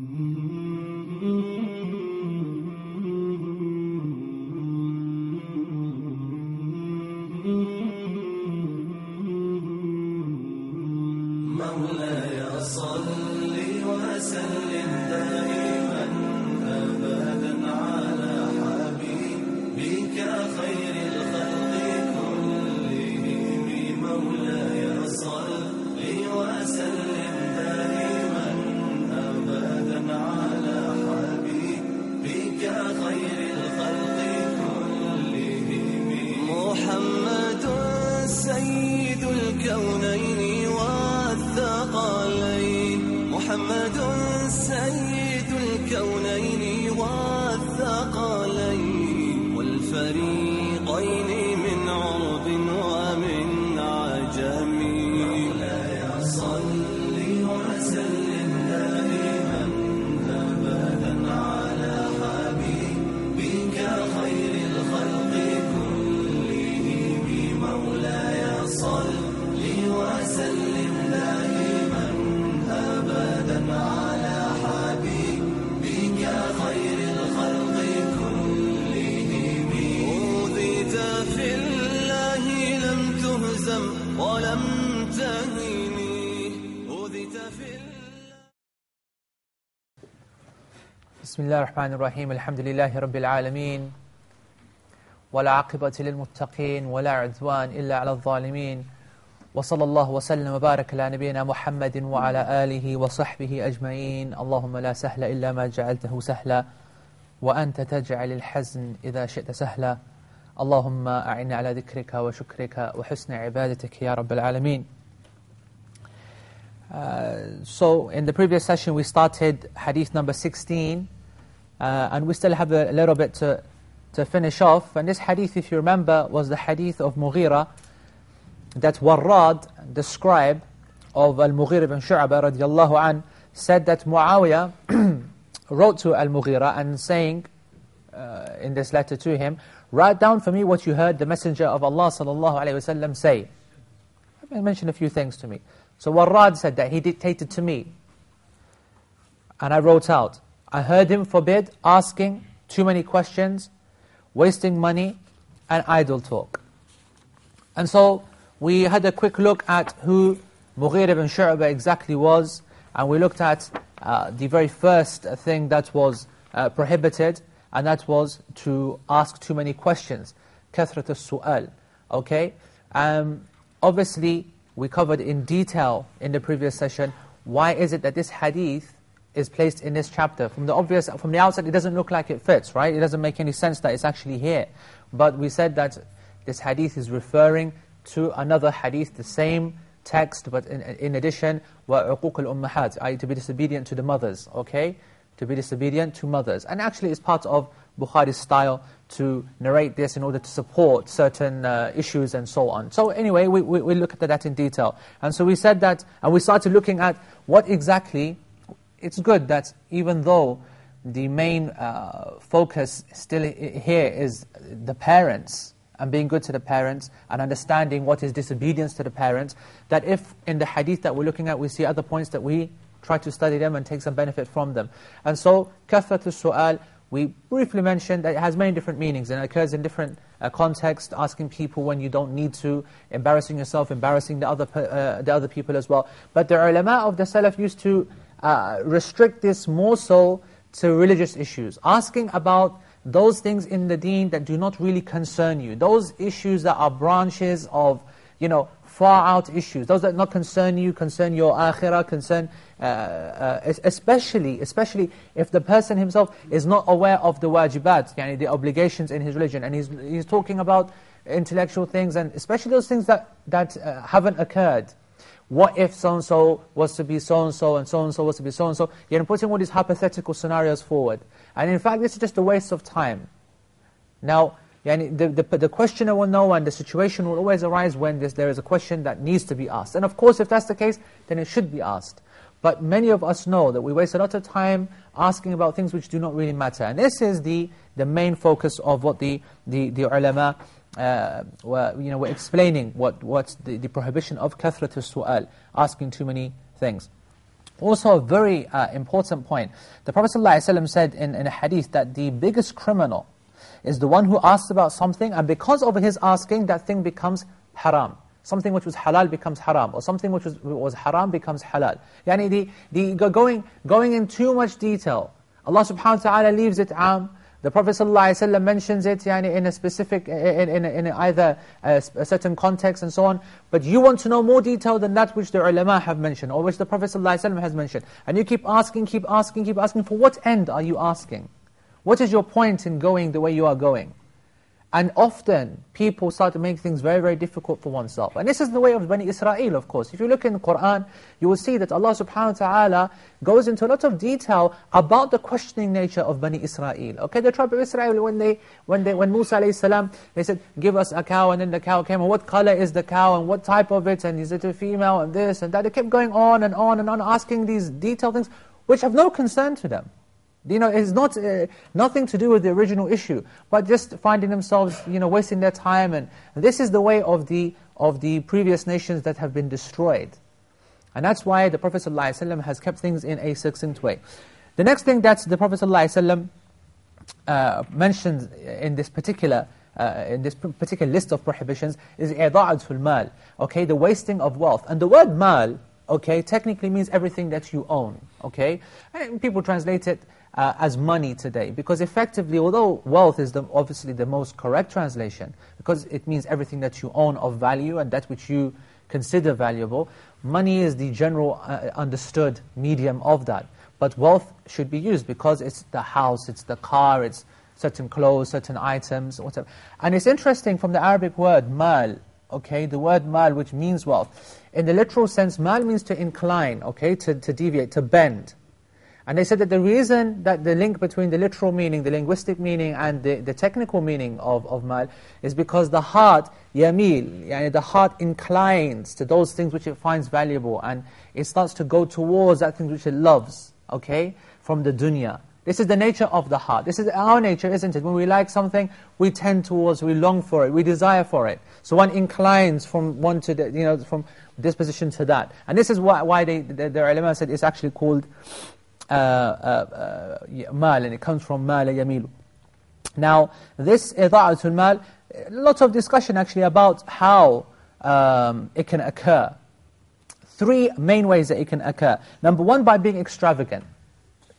Mm-hmm. بسم الله الرحمن الرحيم الحمد لله رب العالمين ولا عقبة للمتقين ولا عدوان إلا على الظالمين وصلى الله وسلم وبارك على نبينا محمد وعلى آله وصحبه أجمعين اللهم لا سهل إلا ما جعلته سهلا وأنت تجعل الحزن إذا شئت سهلا اللهم أعني على ذكرك وشكرك وحسن عبادتك يا رب العالمين Uh, so in the previous session we started hadith number 16 uh, and we still have a little bit to, to finish off. And this hadith if you remember was the hadith of Mughira that Warrad the scribe of Al-Mughira ibn Shu'abah radiallahu an said that Muawiyah wrote to Al-Mughira and saying uh, in this letter to him write down for me what you heard the messenger of Allah sallallahu alayhi wasallam say. Mention a few things to me so Warrad said that he dictated to me. And I wrote out, I heard him forbid asking too many questions, wasting money, and idle talk. And so we had a quick look at who Mughir ibn Shu'bah exactly was, and we looked at uh, the very first thing that was uh, prohibited, and that was to ask too many questions. كثرة السؤال. Okay? Um, obviously, we covered in detail in the previous session why is it that this hadith is placed in this chapter. From the obvious, from the outside, it doesn't look like it fits, right? It doesn't make any sense that it's actually here. But we said that this hadith is referring to another hadith, the same text, but in, in addition, وَعُقُوقُ الْأُمَّهَاتِ i.e. to be disobedient to the mothers, okay? To be disobedient to mothers. And actually it's part of Bukhari's style to narrate this in order to support certain uh, issues and so on. So anyway, we, we, we looked at that in detail. And so we said that, and we started looking at what exactly, it's good that even though the main uh, focus still here is the parents, and being good to the parents, and understanding what is disobedience to the parents, that if in the hadith that we're looking at we see other points that we try to study them and take some benefit from them. And so, كَثَّةُ السُّؤَالِ we briefly mentioned that it has many different meanings and it occurs in different uh, contexts, asking people when you don't need to, embarrassing yourself, embarrassing the other, uh, the other people as well. But the ulama of the Salaf used to uh, restrict this more so to religious issues, asking about those things in the deen that do not really concern you, those issues that are branches of, you know, far out issues, those that not concern you, concern your akhirah, concern, uh, uh, especially, especially if the person himself is not aware of the wajibat, yani the obligations in his religion, and he's, he's talking about intellectual things, and especially those things that, that uh, haven't occurred. What if so-and-so was to be so-and-so, and so-and-so was to be so-and-so? You're putting all these hypothetical scenarios forward. And in fact, this is just a waste of time. Now, Yani the, the, the questioner will know and the situation will always arise when there is a question that needs to be asked. And of course, if that's the case, then it should be asked. But many of us know that we waste a lot of time asking about things which do not really matter. And this is the, the main focus of what the, the, the ulama uh, were, you know, were explaining, what, what's the, the prohibition of kathrat su'al, asking too many things. Also a very uh, important point. The Prophet ﷺ said in, in a hadith that the biggest criminal is the one who asks about something and because of his asking, that thing becomes haram. Something which was halal becomes haram, or something which was, was haram becomes halal. Yani the, the going, going in too much detail. Allah subhanahu wa ta'ala leaves it am, the Prophet ﷺ mentions it yani, in a specific, in, in, in either a, a, certain context and so on, but you want to know more detail than that which the ulama have mentioned, or which the Prophet ﷺ has mentioned. And you keep asking, keep asking, keep asking, for what end are you asking? What is your point in going the way you are going? And often, people start to make things very, very difficult for oneself. And this is the way of Bani Israel, of course. If you look in the Qur'an, you will see that Allah subhanahu wa ta'ala goes into a lot of detail about the questioning nature of Bani Israel. Okay, the tribe of Israel, when they, when they, when Musa alayhi salam, they said, give us a cow, and then the cow came, and what color is the cow, and what type of it, and is it a female, and this, and that. They kept going on and on and on, asking these detailed things, which have no concern to them. You know, it's not uh, nothing to do with the original issue, but just finding themselves, you know, wasting their time. And this is the way of the of the previous nations that have been destroyed. And that's why the Prophet ﷺ has kept things in a succinct way. The next thing that the Prophet ﷺ uh, mentioned in this particular uh, in this particular list of prohibitions is إِعْضَاءَةُ mal. Okay, the wasting of wealth. And the word mal, okay, technically means everything that you own. Okay, and people translate it uh, as money today. Because effectively, although wealth is the, obviously the most correct translation, because it means everything that you own of value and that which you consider valuable, money is the general uh, understood medium of that. But wealth should be used because it's the house, it's the car, it's certain clothes, certain items, whatever. And it's interesting from the Arabic word mal, okay, the word mal which means wealth. In the literal sense, mal means to incline, okay, to, to deviate, to bend. And they said that the reason that the link between the literal meaning, the linguistic meaning, and the, the technical meaning of, of mal is because the heart, yamil, yani the heart inclines to those things which it finds valuable, and it starts to go towards that thing which it loves, okay, from the dunya. This is the nature of the heart. This is our nature, isn't it? When we like something, we tend towards, we long for it, we desire for it. So one inclines from one to the, you know, from this position to that. And this is why, why they, the, the ulama said it's actually called mal, and it comes from mal yamilu. Now, this ida'atul mal, lots of discussion actually about how um, it can occur. Three main ways that it can occur. Number one, by being extravagant.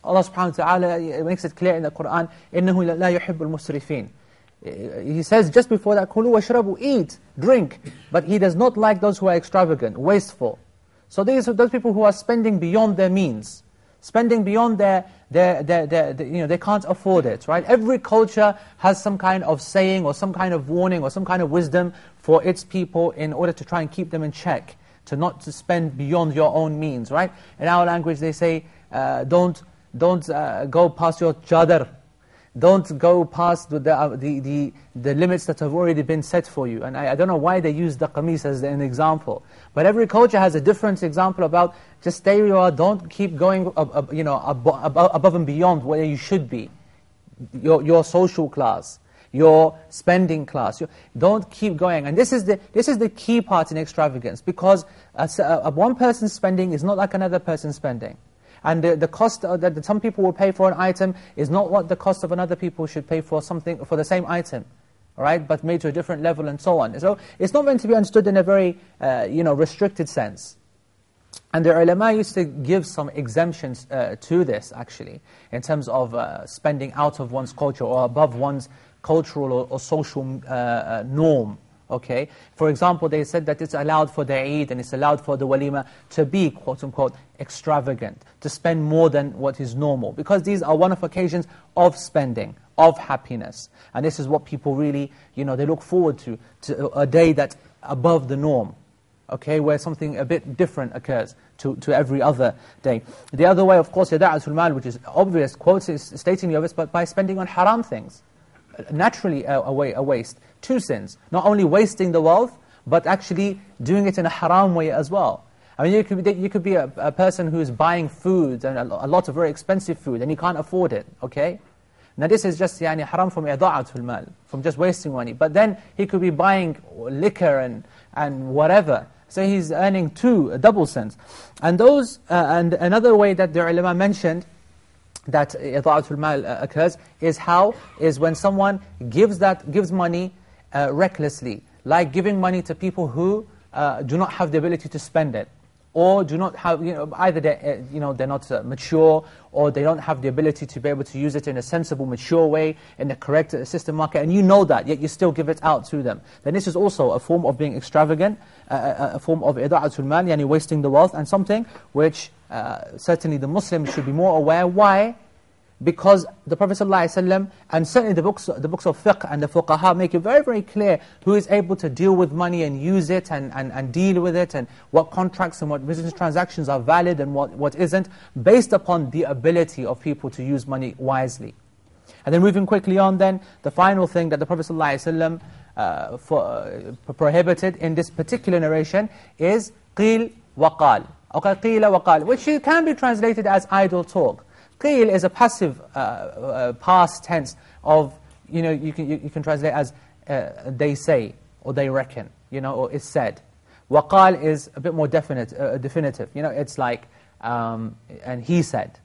Allah subhanahu wa ta'ala makes it clear in the Qur'an, إِنَّهُ لَا يُحِبُّ الْمُسْرِفِينَ He says just before that, كُلُوا وَاشْرَبُوا Eat, drink. But He does not like those who are extravagant, wasteful. So these are those people who are spending beyond their means spending beyond their, their, their, their, you know, they can't afford it, right? Every culture has some kind of saying or some kind of warning or some kind of wisdom for its people in order to try and keep them in check, to not to spend beyond your own means, right? In our language they say, uh, don't, don't uh, go past your chadar, don't go past the, uh, the, the, the, limits that have already been set for you. And I, I don't know why they use the qamis as an example. But every culture has a different example about just stay where you are, don't keep going you know, above and beyond where you should be. Your, your social class, your spending class. don't keep going. And this is, the, this is the key part in extravagance because a, a, one person's spending is not like another person's spending. And the, the cost that some people will pay for an item is not what the cost of another people should pay for something for the same item. Right, but made to a different level and so on. So it's not meant to be understood in a very, uh, you know, restricted sense. And the ulama used to give some exemptions uh, to this, actually, in terms of uh, spending out of one's culture or above one's cultural or, or social uh, uh norm. Okay? For example, they said that it's allowed for the Eid and it's allowed for the walima to be, quote-unquote, extravagant, to spend more than what is normal. Because these are one of occasions of spending, of happiness. And this is what people really, you know, they look forward to, to a day that's above the norm. Okay, where something a bit different occurs to, to every other day. The other way, of course, ida'atul mal, which is obvious, quotes is stating the obvious, but by spending on haram things. Naturally a, a, a waste two sins. Not only wasting the wealth, but actually doing it in a haram way as well. I mean, you could be, you could be a, a person who is buying food, and a, a, lot of very expensive food, and he can't afford it, okay? Now this is just yani, haram from ida'atul mal, from just wasting money. But then he could be buying liquor and, and whatever, So he's earning two, a double sense. And those, uh, and another way that the ulama mentioned that ida'atul mal uh, occurs is how is when someone gives that gives money uh, recklessly, like giving money to people who uh, do not have the ability to spend it, or do not have you know either they uh, you know they're not uh, mature or they don't have the ability to be able to use it in a sensible, mature way in the correct uh, system market, and you know that yet you still give it out to them. Then this is also a form of being extravagant, a form of ida'atul mal, yani wasting the wealth, and something which certainly the Muslims should be more aware. Why? Because the Prophet ﷺ, and certainly the books, the books of fiqh and the fuqaha make it very, very clear who is able to deal with money and use it and, and, and deal with it and what contracts and what business transactions are valid and what, what isn't, based upon the ability of people to use money wisely. And then moving quickly on then, the final thing that the Prophet ﷺ uh, for, uh, prohibited in this particular narration is qil waqal. Okay, qila waqal, which can be translated as idle talk. Qil is a passive uh, uh, past tense of, you know, you can, you, you can translate as uh, they say, or they reckon, you know, or it's said. Waqal is a bit more definite, uh, definitive, you know, it's like, um, and he said.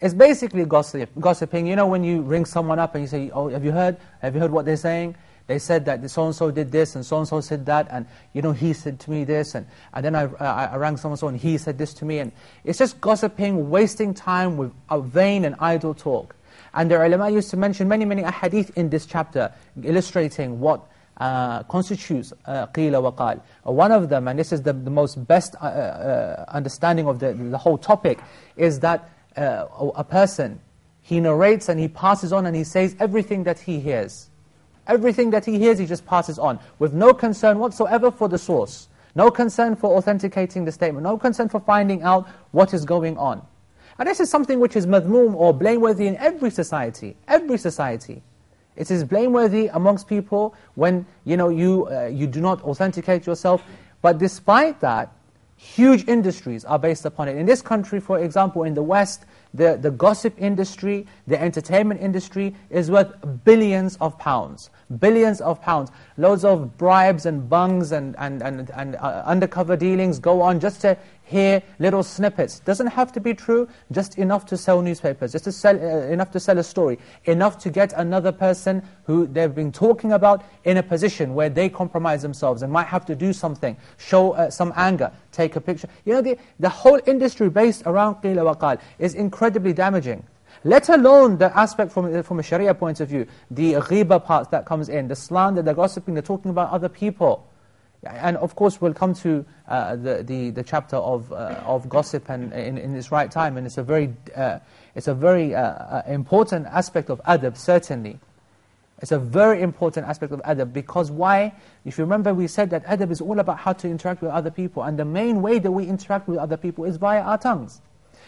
It's basically gossip, gossiping, you know, when you ring someone up and you say, oh, have you heard, have you heard what they're saying? They said that so-and-so did this, and so-and-so said that, and, you know, he said to me this, and, and then I, I, I rang so-and-so, and he said this to me, and it's just gossiping, wasting time with a vain and idle talk. And the ulama used to mention many, many ahadith in this chapter, illustrating what uh, constitutes uh, qila. Uh, one of them, and this is the, the most best uh, uh, understanding of the, the whole topic, is that uh, a person, he narrates and he passes on and he says everything that he hears. Everything that he hears, he just passes on, with no concern whatsoever for the source. No concern for authenticating the statement. No concern for finding out what is going on. And this is something which is madhmoom or blameworthy in every society. Every society. It is blameworthy amongst people when you, know, you, uh, you do not authenticate yourself. But despite that, huge industries are based upon it. In this country, for example, in the West, the, the gossip industry, the entertainment industry is worth billions of pounds. Billions of pounds. Loads of bribes and bungs and, and, and, and uh, undercover dealings go on just to hear little snippets. Doesn't have to be true, just enough to sell newspapers, just to sell, uh, enough to sell a story, enough to get another person who they've been talking about in a position where they compromise themselves and might have to do something, show uh, some anger, take a picture. You know, the, the whole industry based around qila wa qal is incredibly damaging. Let alone the aspect from, from a Sharia point of view, the ghiba part that comes in, the slander, the gossiping, the talking about other people. And of course, we'll come to uh, the, the, the, chapter of, uh, of gossip and in, in right time, and it's a very, uh, it's a very uh, uh, important aspect of adab, certainly. It's a very important aspect of adab, because why? If you remember, we said that adab is all about how to interact with other people, and the main way that we interact with other people is via our tongues,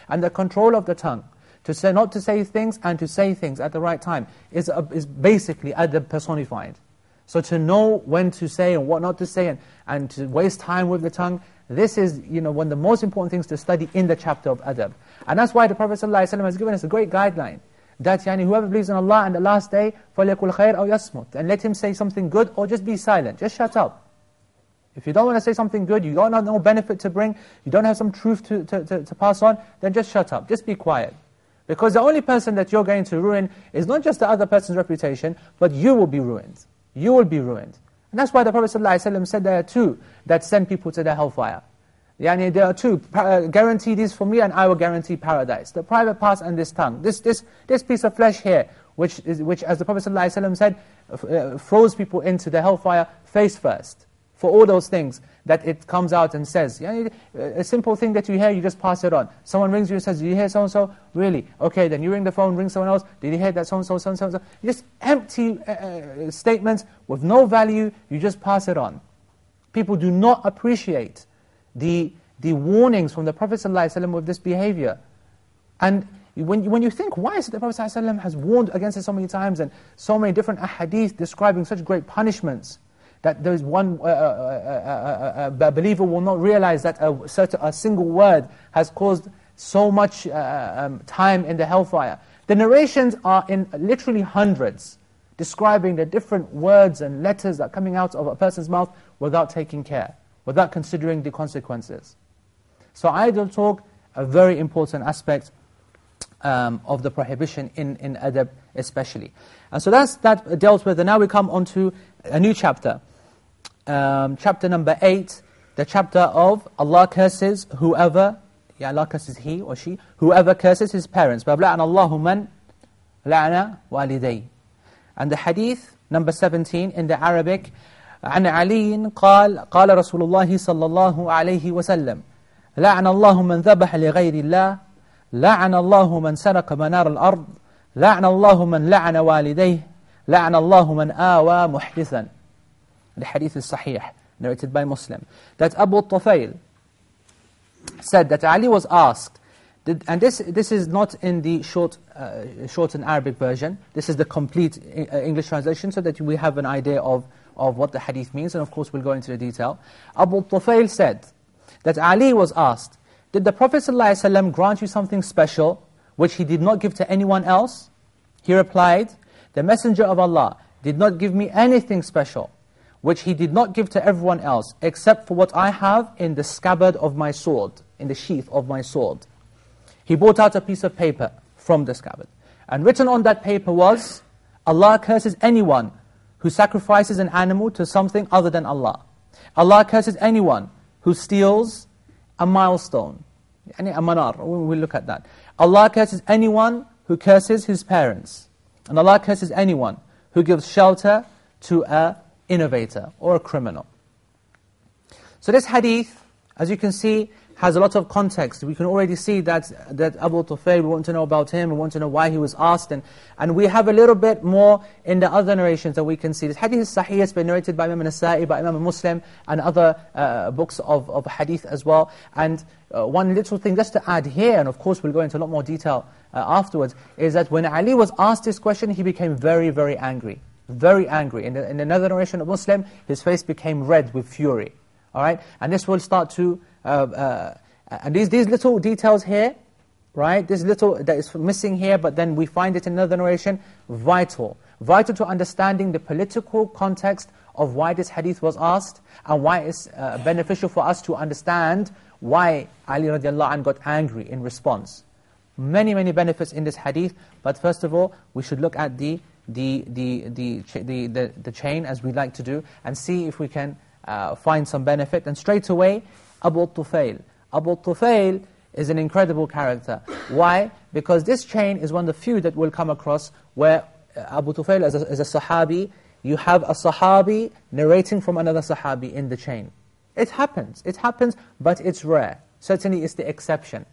and the control of the tongue. To say, not to say things and to say things at the right time is, is basically adab personified. So to know when to say and what not to say and, and to waste time with the tongue, this is you know, one of the most important things to study in the chapter of adab. And that's why the Prophet ﷺ has given us a great guideline. That yani, whoever believes in Allah and the last day, فَلْيَكُلْ خَيْرْ أَوْ يَصْمُتْ And let him say something good or just be silent. Just shut up. If you don't want to say something good, you don't have no benefit to bring, you don't have some truth to, to, to, to pass on, then just shut up. Just be quiet. Because the only person that you're going to ruin is not just the other person's reputation, but you will be ruined you will be ruined. And that's why the Prophet ﷺ said there are two that send people to the hellfire. Yani there are two, uh, guarantee this for me and I will guarantee paradise. The private parts and this tongue. This, this, this piece of flesh here, which, is, which as the Prophet ﷺ said, uh, throws people into the hellfire face first. For all those things that it comes out and says. Yeah, a simple thing that you hear, you just pass it on. Someone rings you and says, did you hear so-and-so? Really? Okay, then you ring the phone, ring someone else. Did you hear that so-and-so, so-and-so? so Just empty uh, uh, statements with no value, you just pass it on. People do not appreciate the, the warnings from the Prophet ﷺ with this behavior. And when, when you think, why is it the Prophet ﷺ has warned against it so many times and so many different ahadith describing such great punishments? That there is one uh, uh, uh, uh, believer will not realize that a, certain, a single word has caused so much um, time in the hellfire. The narrations are in literally hundreds, describing the different words and letters that are coming out of a person's mouth without taking care, without considering the consequences. So idle talk, a very important aspect um, of the prohibition in, in adab especially. And so that's, that dealt with, and now we come on to a new chapter Um, chapter number 8, the chapter of Allah curses whoever, yeah, Allah curses he or she, whoever curses his parents. بَبْلَعْنَ اللَّهُ مَنْ لَعْنَ وَالِدَيْهِ And the hadith, number 17, in the Arabic, عن علي قال قال رسول الله صلى الله عليه وسلم لعن الله من ذبح لغير الله لعن الله من سرق منار الأرض لعن الله من لعن والديه لعن الله من آوى محدثا the hadith is sahih, narrated by Muslim. That Abu Tufayl said that Ali was asked, did, and this, this is not in the short, uh, shortened Arabic version, this is the complete uh, English translation so that we have an idea of, of what the hadith means, and of course we'll go into the detail. Abu Tufayl said that Ali was asked, did the Prophet ﷺ grant you something special which he did not give to anyone else? He replied, the Messenger of Allah did not give me anything special which he did not give to everyone else, except for what I have in the scabbard of my sword, in the sheath of my sword. He brought out a piece of paper from the scabbard. And written on that paper was, Allah curses anyone who sacrifices an animal to something other than Allah. Allah curses anyone who steals a milestone, a manar, we'll look at that. Allah curses anyone who curses his parents. And Allah curses anyone who gives shelter to a innovator or a criminal. So this hadith, as you can see, has a lot of context. We can already see that, that Abu Tufayl, we want to know about him, we want to know why he was asked, and, and we have a little bit more in the other narrations that we can see. This hadith is sahih, it's been narrated by Imam Nasa'i, by Imam Muslim, and other uh, books of, of hadith as well. And uh, one little thing just to add here, and of course we'll go into a lot more detail uh, afterwards, is that when Ali was asked this question, he became very, very angry very angry. In, in another narration of Muslim, his face became red with fury. All right? And this will start to, uh, uh, and these, these little details here, right? This little, that is missing here, but then we find it in another narration, vital. Vital to understanding the political context of why this hadith was asked, and why it's uh, beneficial for us to understand why Ali radiallahu anh got angry in response. Many, many benefits in this hadith, but first of all, we should look at the the, the, the, the, the, chain as we like to do and see if we can uh, find some benefit. And straight away, Abu Tufail. Abu Tufail is an incredible character. Why? Because this chain is one of the few that we'll come across where uh, Abu Tufail is a, is a sahabi, you have a sahabi narrating from another sahabi in the chain. It happens, it happens, but it's rare. Certainly it's the exception.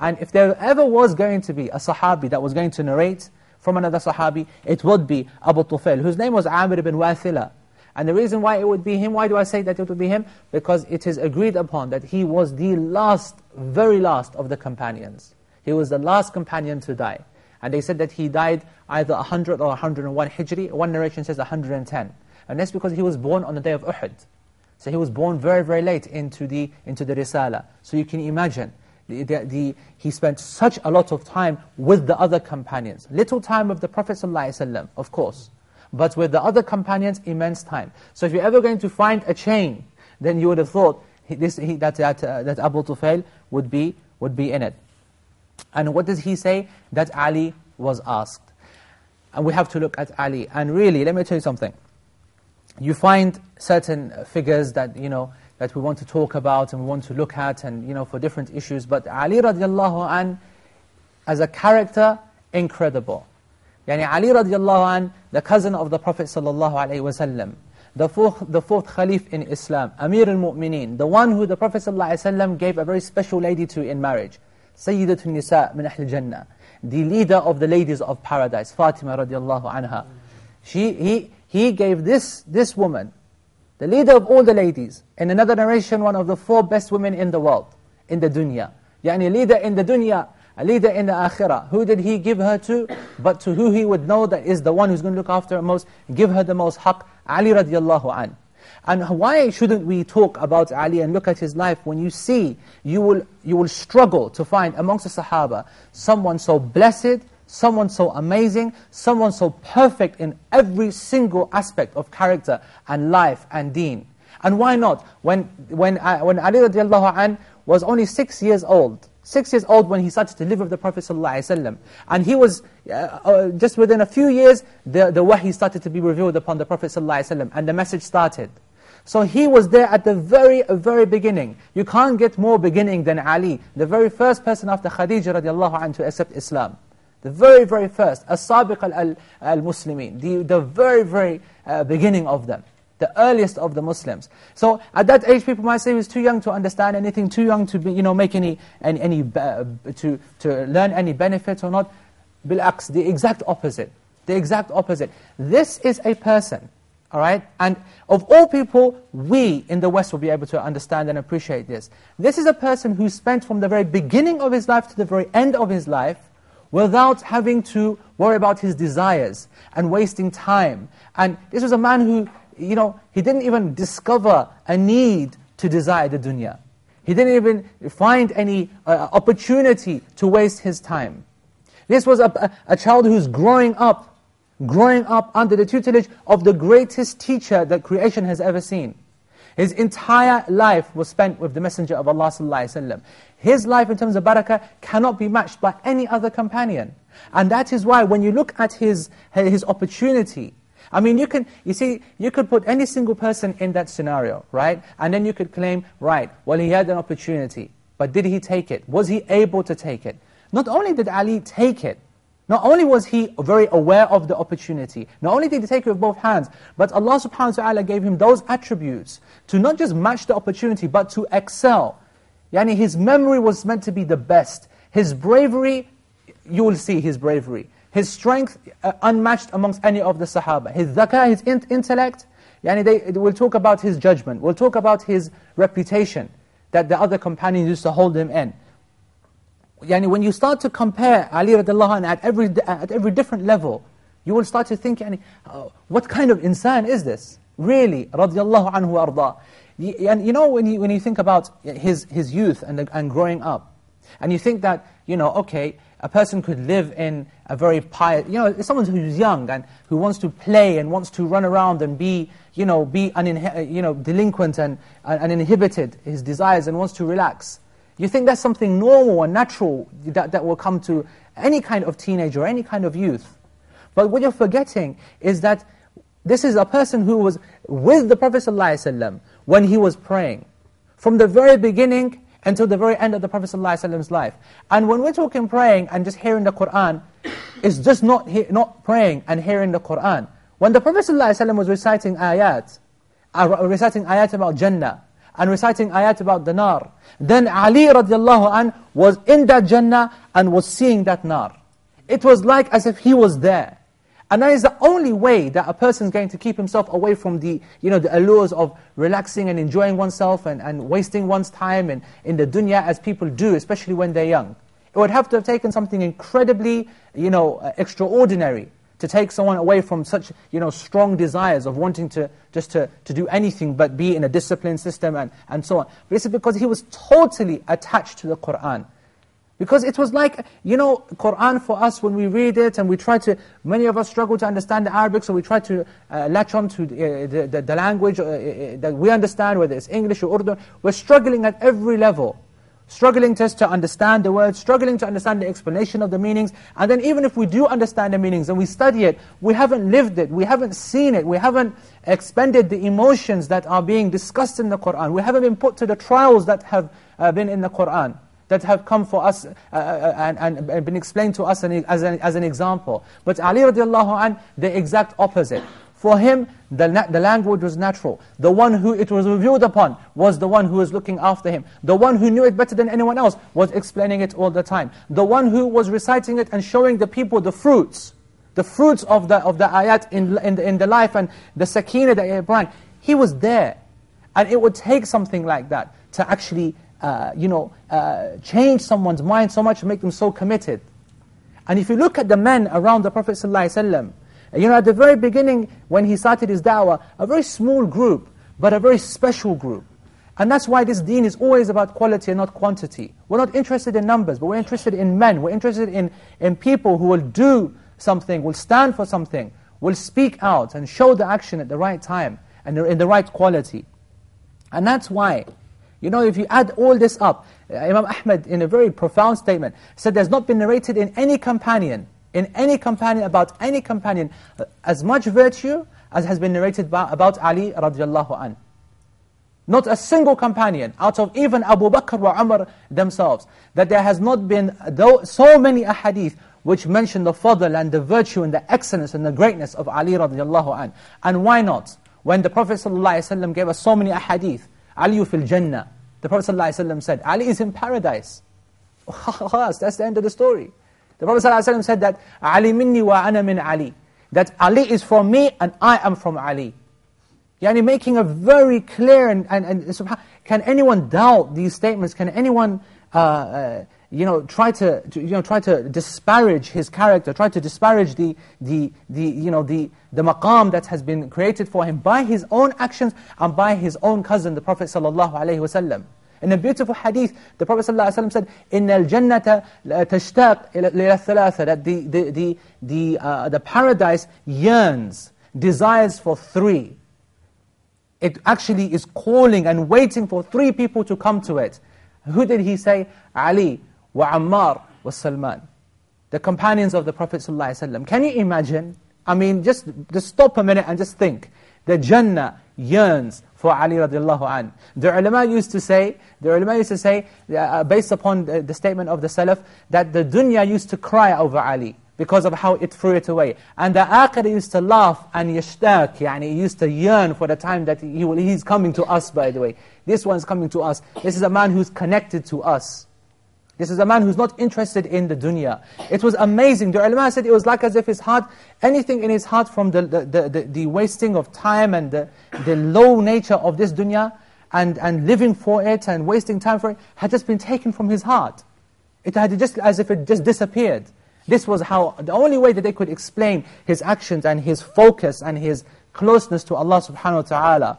And if there ever was going to be a sahabi that was going to narrate, from another Sahabi, it would be Abu Tufail, whose name was Amir ibn Wathila. And the reason why it would be him, why do I say that it would be him? Because it is agreed upon that he was the last, very last of the companions. He was the last companion to die. And they said that he died either 100 or 101 Hijri. One narration says 110. And that's because he was born on the day of Uhud. So he was born very, very late into the, into the Risala. So you can imagine, the, the, the, he spent such a lot of time with the other companions. Little time with the Prophet ﷺ, of course. But with the other companions, immense time. So if you're ever going to find a chain, then you would have thought he, this, he, that, that, uh, that Abu Tufail would be, would be in it. And what does he say? That Ali was asked. And we have to look at Ali. And really, let me tell you something. You find certain figures that, you know, that we want to talk about and we want to look at and, you know, for different issues. But Ali radiallahu an, as a character, incredible. Yani Ali radiallahu an, the cousin of the Prophet sallallahu alayhi wasallam, the fourth, the fourth Khalif in Islam, Amir al-Mu'mineen, the one who the Prophet sallallahu alayhi wasallam gave a very special lady to in marriage, Sayyidatun Nisa min Ahl Jannah, the leader of the ladies of paradise, Fatima radiallahu anha. She, he, he gave this, this woman, the leader of all the ladies. In another narration, one of the four best women in the world, in the dunya. Yani leader in the dunya, a leader in the akhirah. Who did he give her to? But to who he would know that is the one who's going to look after her most, give her the most haqq, Ali radiallahu an. And why shouldn't we talk about Ali and look at his life when you see, you will, you will struggle to find amongst the Sahaba, someone so blessed, someone so amazing, someone so perfect in every single aspect of character and life and deen. And why not? When, when, uh, when Ali radiallahu an was only six years old, six years old when he started to live with the Prophet ﷺ. And he was, uh, uh, just within a few years, the, the wahi started to be revealed upon the Prophet ﷺ, and the message started. So he was there at the very, very beginning. You can't get more beginning than Ali, the very first person after Khadija radiallahu anha to accept Islam. The very, very first, as-sabiq al-muslimin, the, the very, very uh, beginning of them. The earliest of the Muslims. So at that age, people might say he was too young to understand anything, too young to be, you know, make any, any, any uh, to, to learn any benefits or not. Bil'aks, the exact opposite. The exact opposite. This is a person all right? And of all people, we in the West will be able to understand and appreciate this. This is a person who spent from the very beginning of his life to the very end of his life without having to worry about his desires and wasting time. And this was a man who, you know, he didn't even discover a need to desire the dunya. He didn't even find any uh, opportunity to waste his time. This was a, a, a child who's growing up growing up under the tutelage of the greatest teacher that creation has ever seen. His entire life was spent with the Messenger of Allah His life in terms of barakah cannot be matched by any other companion. And that is why when you look at his, his opportunity, I mean, you can, you see, you could put any single person in that scenario, right? And then you could claim, right, well, he had an opportunity, but did he take it? Was he able to take it? Not only did Ali take it, not only was he very aware of the opportunity, not only did he take it with both hands, but Allah subhanahu wa ta'ala gave him those attributes to not just match the opportunity, but to excel. Yani his memory was meant to be the best. His bravery, you will see his bravery. His strength, uh, unmatched amongst any of the Sahaba. His dhaka, his in intellect, yani they, we'll talk about his judgment. We'll talk about his reputation that the other companions used to hold him in yani when you start to compare Ali radiallahu anh at every, at every different level, you will start to think, yani, uh, what kind of insan is this? Really, radiallahu anhu arda. And you know, when you, when you think about his, his youth and, and growing up, and you think that, you know, okay, a person could live in a very pious, you know, someone who's young and who wants to play and wants to run around and be, you know, be you know, delinquent and, and uninhibited, his desires, and wants to relax. You think that's something normal and natural that, that will come to any kind of teenager or any kind of youth. But what you're forgetting is that this is a person who was with the Prophet ﷺ when he was praying. From the very beginning until the very end of the Prophet ﷺ's life. And when we're talking praying and just hearing the Qur'an, it's just not, not praying and hearing the Qur'an. When the Prophet ﷺ was reciting ayat, uh, reciting ayat about Jannah, and reciting ayat about the nar. Then Ali radiallahu an was in that Jannah and was seeing that nar. It was like as if he was there. And that is the only way that a person is going to keep himself away from the, you know, the allures of relaxing and enjoying oneself and, and wasting one's time in, in the dunya as people do, especially when they're young. It would have to have taken something incredibly, you know, uh, extraordinary to take someone away from such you know, strong desires of wanting to just to, to do anything but be in a disciplined system and, and so on. But it's because he was totally attached to the Qur'an. Because it was like, you know, Qur'an for us, when we read it and we try to, many of us struggle to understand the Arabic, so we try to uh, latch on to uh, the, the, the, language uh, uh that we understand, whether it's English or Urdu. We're struggling at every level struggling just to understand the words, struggling to understand the explanation of the meanings, and then even if we do understand the meanings and we study it, we haven't lived it, we haven't seen it, we haven't expended the emotions that are being discussed in the Qur'an, we haven't been put to the trials that have uh, been in the Qur'an, that have come for us uh, uh and, and, been explained to us as an, as an example. But Ali radiallahu anh, the exact opposite. For him, the, the language was natural. The one who it was revealed upon was the one who was looking after him. The one who knew it better than anyone else was explaining it all the time. The one who was reciting it and showing the people the fruits, the fruits of the, of the ayat in, in, the, in the life and the sakina that he brought, he was there. And it would take something like that to actually, uh, you know, uh, change someone's mind so much make them so committed. And if you look at the men around the Prophet ﷺ, you know, at the very beginning, when he started his da'wah, a very small group, but a very special group. And that's why this deen is always about quality and not quantity. We're not interested in numbers, but we're interested in men. We're interested in, in people who will do something, will stand for something, will speak out and show the action at the right time and in the right quality. And that's why, you know, if you add all this up, Imam Ahmad, in a very profound statement, said there's not been narrated in any companion, in any companion, about any companion, uh, as much virtue as has been narrated about Ali radiallahu anh. Not a single companion, out of even Abu Bakr wa Umar themselves, that there has not been though, so many ahadith which mention the fadl and the virtue and the excellence and the greatness of Ali radiallahu anh. And why not? When the Prophet ﷺ gave us so many ahadith, Ali fil Jannah, the Prophet ﷺ said, Ali is in paradise. That's the end of the story. The Prophet ﷺ said that, Ali minni wa ana min Ali. That Ali is from me and I am from Ali. Yani making a very clear and, and, and can anyone doubt these statements? Can anyone, uh, uh, you know, try to, to, you know, try to disparage his character, try to disparage the, the, the, you know, the, the maqam that has been created for him by his own actions and by his own cousin, the Prophet sallallahu alaihi wasallam. In a beautiful hadith, the Prophet ﷺ said, إِنَّ الْجَنَّةَ تَشْتَاقْ إِلَى الثَّلَاثَةِ That the, the, the, the, uh, the paradise yearns, desires for three it actually is calling and waiting for three people to come to it. Who did he say? Ali, wa Ammar, wa Salman. The companions of the Prophet ﷺ. Can you imagine? I mean, just, just stop a minute and just think. The Jannah yearns for Ali radiallahu an. The ulama used to say, the ulama used to say, uh, based upon the, the statement of the Salaf, that the dunya used to cry over Ali because of how it threw it away. And the akhirah used to laugh and yashtaq, yani he used to yearn for the time that he will, he's coming to us, by the way. This one's coming to us. This is a man who's connected to us. This is a man who's not interested in the dunya. It was amazing. The ulama said it was like as if his heart, anything in his heart from the, the, the, the, wasting of time and the, the low nature of this dunya, and, and living for it and wasting time for it, had just been taken from his heart. It had just, as if it just disappeared. This was how, the only way that they could explain his actions and his focus and his closeness to Allah subhanahu wa ta'ala.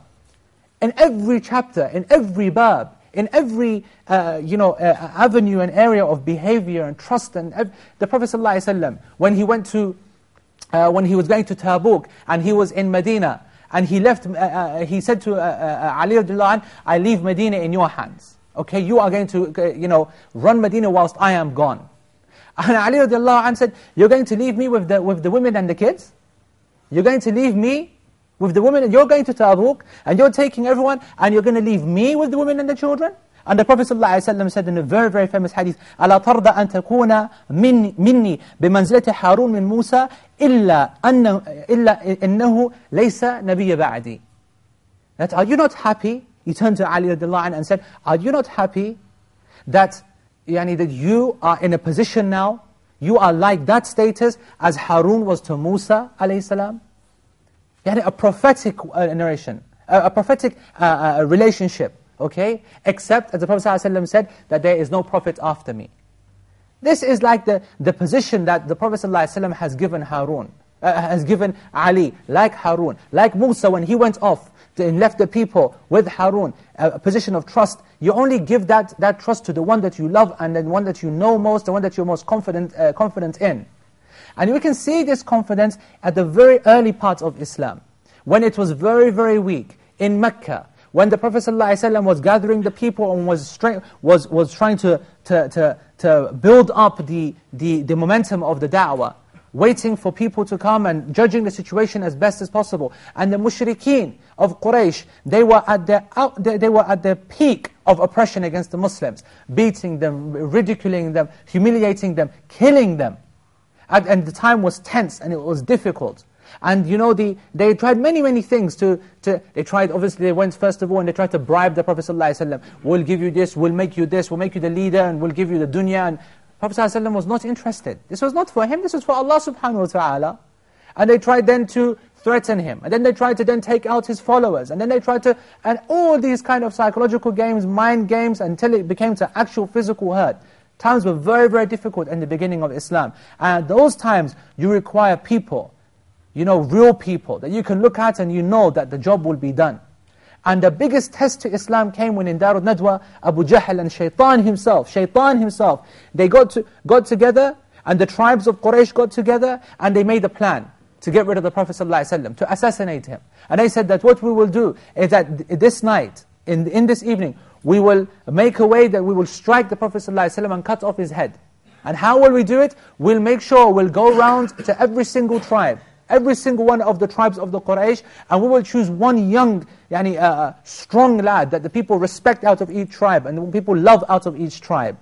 In every chapter, in every bab, in every uh, you know, uh, avenue and area of behavior and trust, and the Prophet ﷺ, when he went to, uh, when he was going to Tabuk, and he was in Medina, and he left, uh, uh, he said to uh, Ali radiallahu anh, I leave Medina in your hands. Okay, you are going to, you know, run Medina whilst I am gone. And Ali radiallahu anh said, you're going to leave me with the, with the women and the kids? You're going to leave me with the women, and you're going to Tabuk, and you're taking everyone, and you're going to leave me with the women and the children? And the Prophet ﷺ said in a very, very famous hadith, أَلَا تَرْضَ أَن تَكُونَ مِنِّي بِمَنْزِلَةِ حَارُونَ مِنْ مُوسَى إِلَّا, أن إلا إِنَّهُ لَيْسَ نَبِيَّ بَعْدِي That, are you not happy? He turned to Ali radiallahu anh and said, are you not happy that yani that you are in a position now, you are like that status as Harun was to Musa alayhi salam. Yani a prophetic uh, narration, a, a prophetic uh, uh, relationship, okay? Except, as the Prophet ﷺ said, that there is no prophet after me. This is like the, the position that the Prophet ﷺ has given Harun, uh, has given Ali, like Harun, like Musa when he went off and left the people with Harun, a position of trust, you only give that, that trust to the one that you love and the one that you know most, the one that you're most confident, uh, confident in. And we can see this confidence at the very early part of Islam, when it was very, very weak, in Mecca, when the Prophet ﷺ was gathering the people and was, was, was trying to, to, to, to build up the, the, the momentum of the da'wah, waiting for people to come and judging the situation as best as possible. And the mushrikeen of Quraysh, they were at the, they were at the peak of oppression against the Muslims, beating them, ridiculing them, humiliating them, killing them. And, and the time was tense and it was difficult. And you know, the, they tried many, many things to, to, they tried, obviously they went first of all and they tried to bribe the Prophet ﷺ. We'll give you this, we'll make you this, we'll make you the leader and we'll give you the dunya. And Prophet ﷺ was not interested. This was not for him, this was for Allah subhanahu wa ta'ala. And they tried then to threaten him. And then they tried to then take out his followers. And then they tried to, and all these kind of psychological games, mind games, until it became to actual physical hurt. Times were very, very difficult in the beginning of Islam. And those times, you require people, you know, real people, that you can look at and you know that the job will be done. And the biggest test to Islam came when in Darul Nadwa, Abu Jahl and Shaitan himself, Shaitan himself, they got, to, got together, and the tribes of Quraysh got together, and they made a plan to get rid of the Prophet ﷺ, to assassinate him. And they said that what we will do is that this night, in, in this evening, we will make a way that we will strike the Prophet ﷺ and cut off his head. And how will we do it? We'll make sure we'll go around to every single tribe, every single one of the tribes of the Quraysh, and we will choose one young, yani, uh, strong lad that the people respect out of each tribe, and the people love out of each tribe.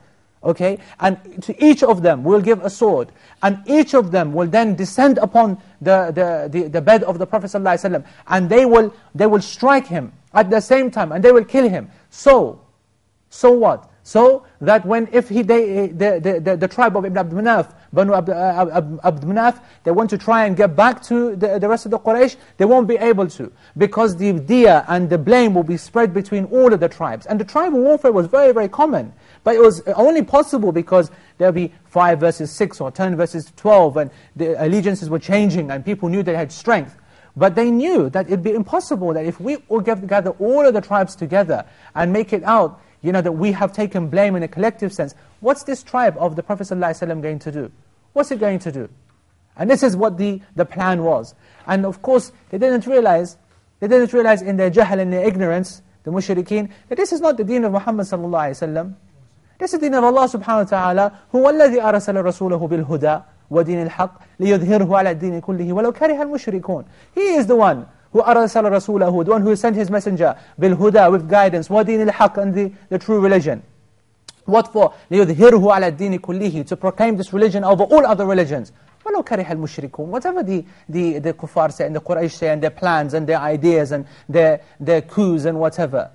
Okay? And to each of them we'll give a sword. And each of them will then descend upon the, the, the, the bed of the Prophet ﷺ, and they will, they will strike him at the same time, and they will kill him. So, so what? So that when if he, they, the, the, the, tribe of Ibn Abd Manaf, Banu Abd, uh, Abd Manaf, they want to try and get back to the, the rest of the Quraysh, they won't be able to. Because the idea and the blame will be spread between all of the tribes. And the tribal warfare was very, very common. But it was only possible because there'll be 5 verses 6 or 10 verses 12 and the allegiances were changing and people knew they had strength. But they knew that it'd be impossible that if we all gather all of the tribes together and make it out you know, that we have taken blame in a collective sense. What's this tribe of the Prophet ﷺ going to do? What's it going to do? And this is what the, the plan was. And of course, they didn't realize, they didn't realize in their jahl and their ignorance, the mushrikeen, that this is not the deen of Muhammad ﷺ. This is the deen of Allah subhanahu wa ta'ala, هو الذي أرسل رسوله بالهدى ودين الحق ليظهره على الدين كله ولو كره المشركون. He is the one who أرسل رسوله, the one who sent his messenger, بالهدى, with guidance, ودين الحق, and the, the true religion. What for? ليظهره على الدين كله, to proclaim this religion over all other religions. ولو كره المشركون, whatever the, the, the kuffar say, and the Quraysh say, and their plans, and their ideas, and their, their coups, and whatever.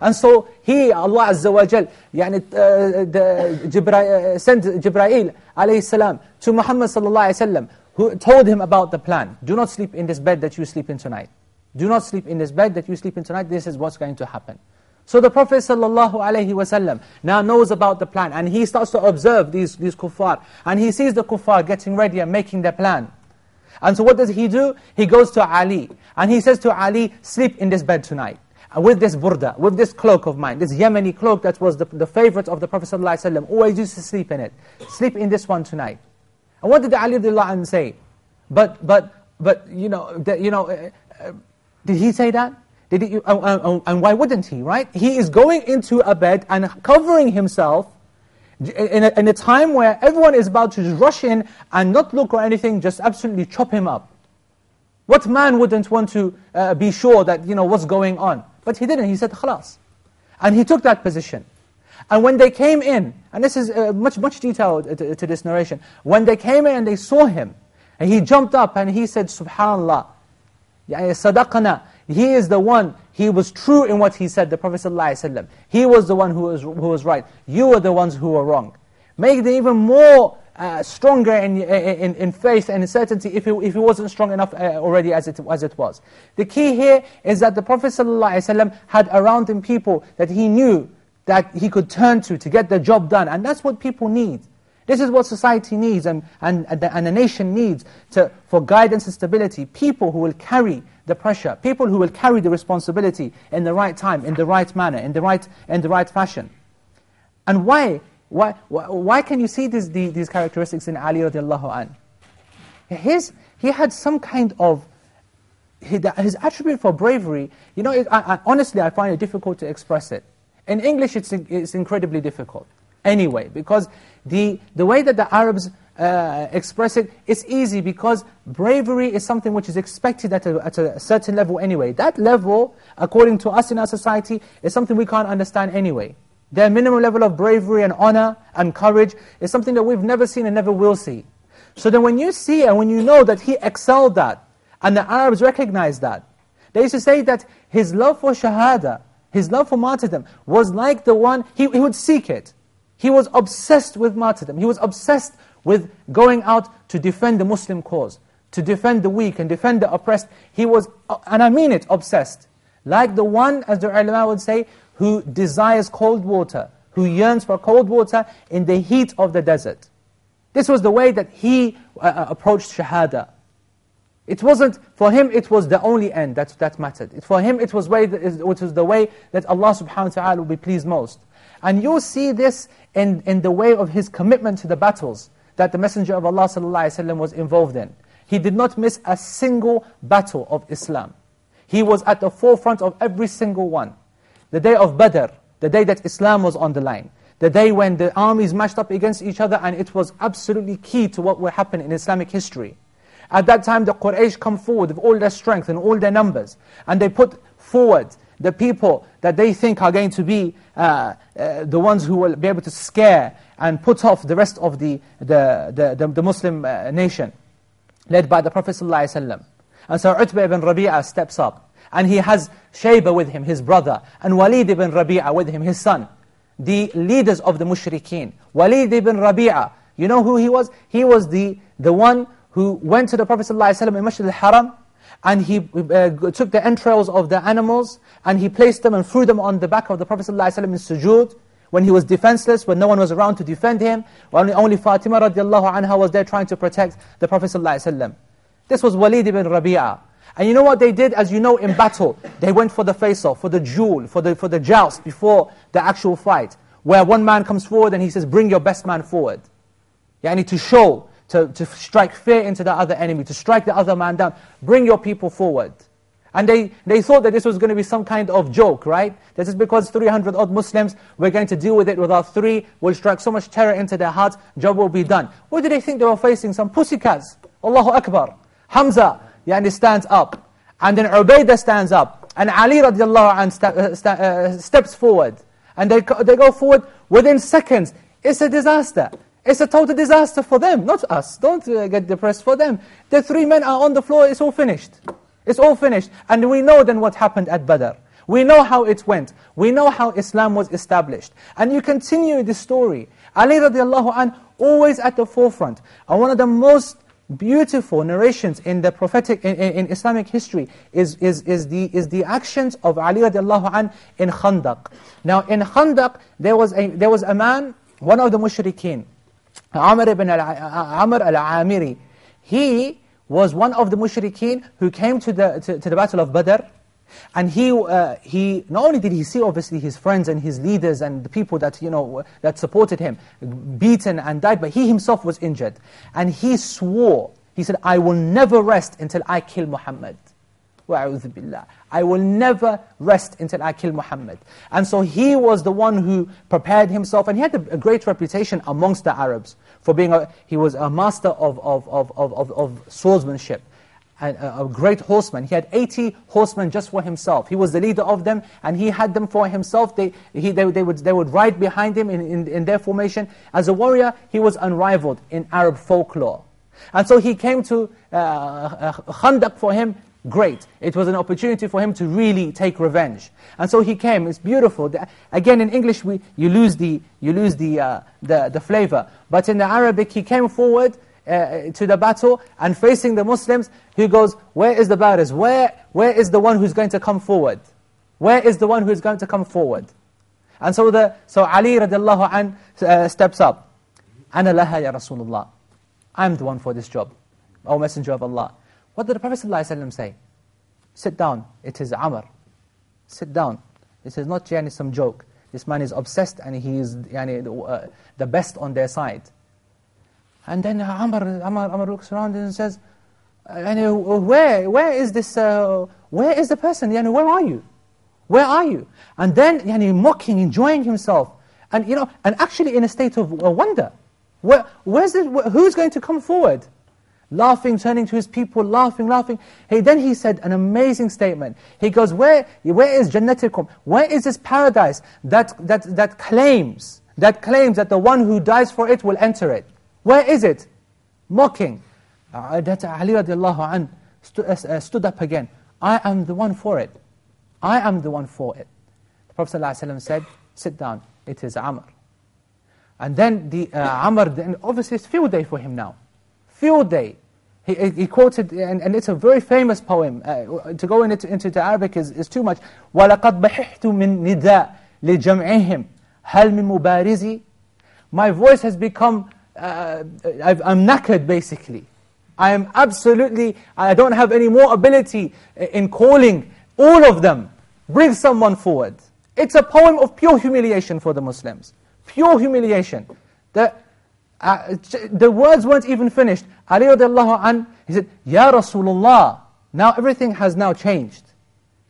And so he, Allah Azza wa Jal, yani, uh, the Jibra uh, sent Jibrail alayhi salam to Muhammad sallallahu alayhi wasallam, who told him about the plan. Do not sleep in this bed that you sleep in tonight. Do not sleep in this bed that you sleep in tonight. This is what's going to happen. So the Prophet ﷺ now knows about the plan and he starts to observe these, these kuffar. And he sees the kuffar getting ready and making their plan. And so what does he do? He goes to Ali and he says to Ali, sleep in this bed tonight with this burda, with this cloak of mine, this Yemeni cloak that was the, the favorite of the Prophet ﷺ, always used to sleep in it. Sleep in this one tonight. And what did Ali radiallahu say? But, but, but, you know, the, you know uh, uh, did he say that? Did he, uh, uh, uh, and why wouldn't he, right? He is going into a bed and covering himself in a, in a time where everyone is about to rush in and not look or anything, just absolutely chop him up. What man wouldn't want to uh, be sure that, you know, what's going on? But he didn't, he said, khalas. And he took that position. And when they came in, and this is uh, much, much detail to, to, this narration, when they came in and they saw him, and he jumped up and he said, Subhanallah, sadaqana, he is the one, he was true in what he said, the Prophet ﷺ. He was the one who was, who was right. You are the ones who were wrong. Make them even more uh, stronger in, in, in faith and in certainty if he, if he wasn't strong enough uh, already as it, as it was. The key here is that the Prophet ﷺ had around him people that he knew that he could turn to to get the job done. And that's what people need. This is what society needs and, and, and a nation needs to, for guidance and stability. People who will carry the pressure, people who will carry the responsibility in the right time, in the right manner, in the right, in the right fashion. And why, why, why can you see these, these characteristics in Ali radiallahu an? His, he had some kind of, his attribute for bravery, you know, I, I, honestly I find it difficult to express it. In English, it's, it's incredibly difficult. Anyway, because the, the way that the Arabs uh, express it, it's easy because bravery is something which is expected at a, at a certain level anyway. That level, according to us in our society, is something we can't understand anyway. Their minimum level of bravery and honor and courage is something that we've never seen and never will see. So then when you see and when you know that he excelled that, and the Arabs recognized that, they used to say that his love for shahada, his love for martyrdom was like the one, he, he would seek it. He was obsessed with martyrdom. He was obsessed with going out to defend the Muslim cause, to defend the weak and defend the oppressed. He was, uh, and I mean it, obsessed. Like the one, as the ulama would say, who desires cold water, who yearns for cold water in the heat of the desert. This was the way that he uh, uh approached Shahada. It wasn't, for him it was the only end that, that mattered. For him it was, way it was the way that Allah subhanahu wa ta'ala will be pleased most. And you see this in, in the way of his commitment to the battles that the Messenger of Allah sallallahu was involved in. He did not miss a single battle of Islam. He was at the forefront of every single one. The day of Badr, the day that Islam was on the line, the day when the armies matched up against each other and it was absolutely key to what will happen in Islamic history. At that time, the Quraysh come forward with all their strength and all their numbers, and they put forward the people that they think are going to be uh, uh, the ones who will be able to scare and put off the rest of the, the, the, the, the Muslim uh, nation, led by the Prophet ﷺ. And so Utbah ibn Rabi'ah steps up, and he has Shayba with him, his brother, and Walid ibn Rabi'ah with him, his son. The leaders of the mushrikeen. Walid ibn Rabi'ah, you know who he was? He was the, the one who went to the Prophet ﷺ in Masjid al-Haram, and he uh, took the entrails of the animals, and he placed them and threw them on the back of the Prophet ﷺ in sujood, when he was defenseless, when no one was around to defend him, only, only Fatima radiallahu anha was there trying to protect the Prophet ﷺ. This was Walid ibn Rabi'ah. And you know what they did? As you know, in battle, they went for the face-off, for the duel, for the, for the joust before the actual fight, where one man comes forward and he says, bring your best man forward. Yani to show, to, to strike fear into the other enemy, to strike the other man down. Bring your people forward. And they, they thought that this was going to be some kind of joke, right? That is because 300 odd Muslims, we're going to deal with it with our three, we'll strike so much terror into their hearts, job will be done. What did they think they were facing? Some pussycats. Allahu Akbar. Hamza, yani stands up. And then Ubaidah stands up. And Ali radiallahu anh ste uh, ste uh, steps forward. And they, they go forward within seconds. It's a disaster. It's a total disaster for them, not us. Don't uh, get depressed for them. The three men are on the floor, it's all finished. It's all finished. And we know then what happened at Badr. We know how it went. We know how Islam was established. And you continue the story. Ali radiallahu anh, always at the forefront. And one of the most beautiful narrations in the prophetic, in, in, in, Islamic history is, is, is, the, is the actions of Ali radiallahu anh in Khandaq. Now in Khandaq, there was a, there was a man, one of the mushrikeen, Amr ibn al-Amr uh, al-Amiri. He was one of the mushrikeen who came to the, to, to the battle of Badr. And he, uh, he, not only did he see obviously his friends and his leaders and the people that, you know, that supported him beaten and died, but he himself was injured. And he swore, he said, I will never rest until I kill Muhammad. I will never rest until I kill Muhammad. And so he was the one who prepared himself, and he had a, a great reputation amongst the Arabs for being a, he was a master of, of, of, of, of swordsmanship a, a great horseman. He had 80 horsemen just for himself. He was the leader of them, and he had them for himself. They, he, they, they, would, they would ride behind him in, in, in their formation. As a warrior, he was unrivaled in Arab folklore. And so he came to uh, uh, Khandaq for him great. It was an opportunity for him to really take revenge. And so he came, it's beautiful. Again, in English, we, you lose, the, you lose the, uh, the, the flavor. But in the Arabic, he came forward uh, to the battle, and facing the Muslims, he goes, where is the bariz? Where, where is the one who's going to come forward? Where is the one who's going to come forward? And so, the, so Ali radiallahu an uh, steps up. أَنَا لَهَا يَا رَسُولُ اللَّهِ I'm the one for this job. O Messenger of Allah. What did the Prophet ﷺ say? Sit down, it is Amr. Sit down. This is not yani, some joke. This man is obsessed and he is yani, the, uh, the best on their side. And then Amr, Amr, Amr looks around and says, yani, where, where is this, uh, where is the person? Yani, where are you? Where are you? And then yani, mocking, enjoying himself. And, you know, and actually in a state of uh, wonder. Where, where's it, who's going to come forward? laughing, turning to his people, laughing, laughing. Hey, then he said an amazing statement. He goes, where, where is Jannatikum? Where is this paradise that, that, that claims, that claims that the one who dies for it will enter it? Where is it? Mocking. Uh, that Ali radiallahu an stu uh, uh, stood up again. I am the one for it. I am the one for it. The Prophet ﷺ said, sit down, it is Amr. And then the uh, Amr, then obviously it's field day for him now field day. He, he quoted, and, and, it's a very famous poem. Uh, to go into, into the Arabic is, is too much. وَلَقَدْ بَحِحْتُ مِن نِدَاء لِجَمْعِهِمْ هَلْ مِن مُبَارِزِ My voice has become, uh, I'm knackered basically. I am absolutely, I don't have any more ability in calling all of them. Bring someone forward. It's a poem of pure humiliation for the Muslims. Pure humiliation. The, uh, the words weren't even finished. Ali radiallahu an, he said, Ya Rasulullah. Now everything has now changed.